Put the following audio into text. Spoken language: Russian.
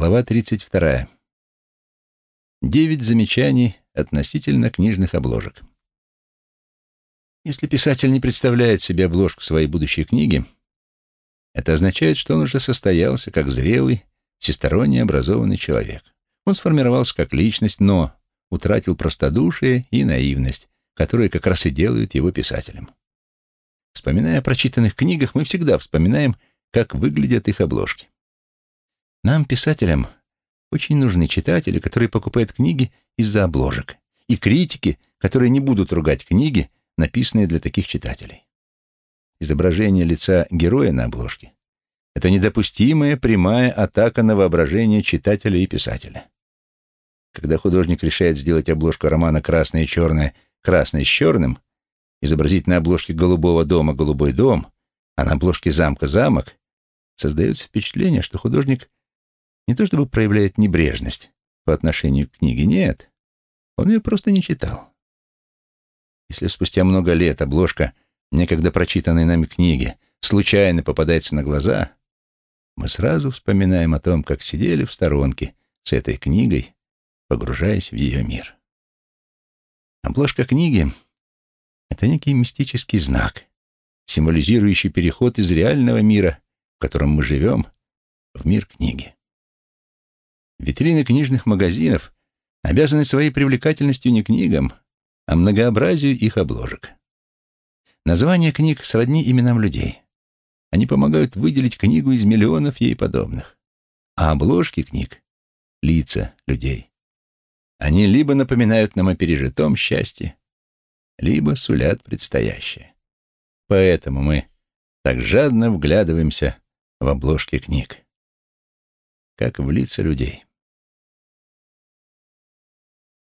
Глава 32. Девять замечаний относительно книжных обложек. Если писатель не представляет себе обложку своей будущей книги, это означает, что он уже состоялся как зрелый, всесторонне образованный человек. Он сформировался как личность, но утратил простодушие и наивность, которые как раз и делают его писателем. Вспоминая о прочитанных книгах, мы всегда вспоминаем, как выглядят их обложки. Нам, писателям, очень нужны читатели, которые покупают книги из-за обложек, и критики, которые не будут ругать книги, написанные для таких читателей. Изображение лица героя на обложке — это недопустимая прямая атака на воображение читателя и писателя. Когда художник решает сделать обложку романа «Красное и черное» красной с черным, изобразить на обложке голубого дома голубой дом, а на обложке замка замок, создается впечатление, что художник не то чтобы проявляет небрежность по отношению к книге, нет, он ее просто не читал. Если спустя много лет обложка некогда прочитанной нами книги случайно попадается на глаза, мы сразу вспоминаем о том, как сидели в сторонке с этой книгой, погружаясь в ее мир. Обложка книги — это некий мистический знак, символизирующий переход из реального мира, в котором мы живем, в мир книги. Витрины книжных магазинов обязаны своей привлекательностью не книгам, а многообразию их обложек. Названия книг сродни именам людей. Они помогают выделить книгу из миллионов ей подобных. А обложки книг — лица людей. Они либо напоминают нам о пережитом счастье, либо сулят предстоящее. Поэтому мы так жадно вглядываемся в обложки книг, как в лица людей.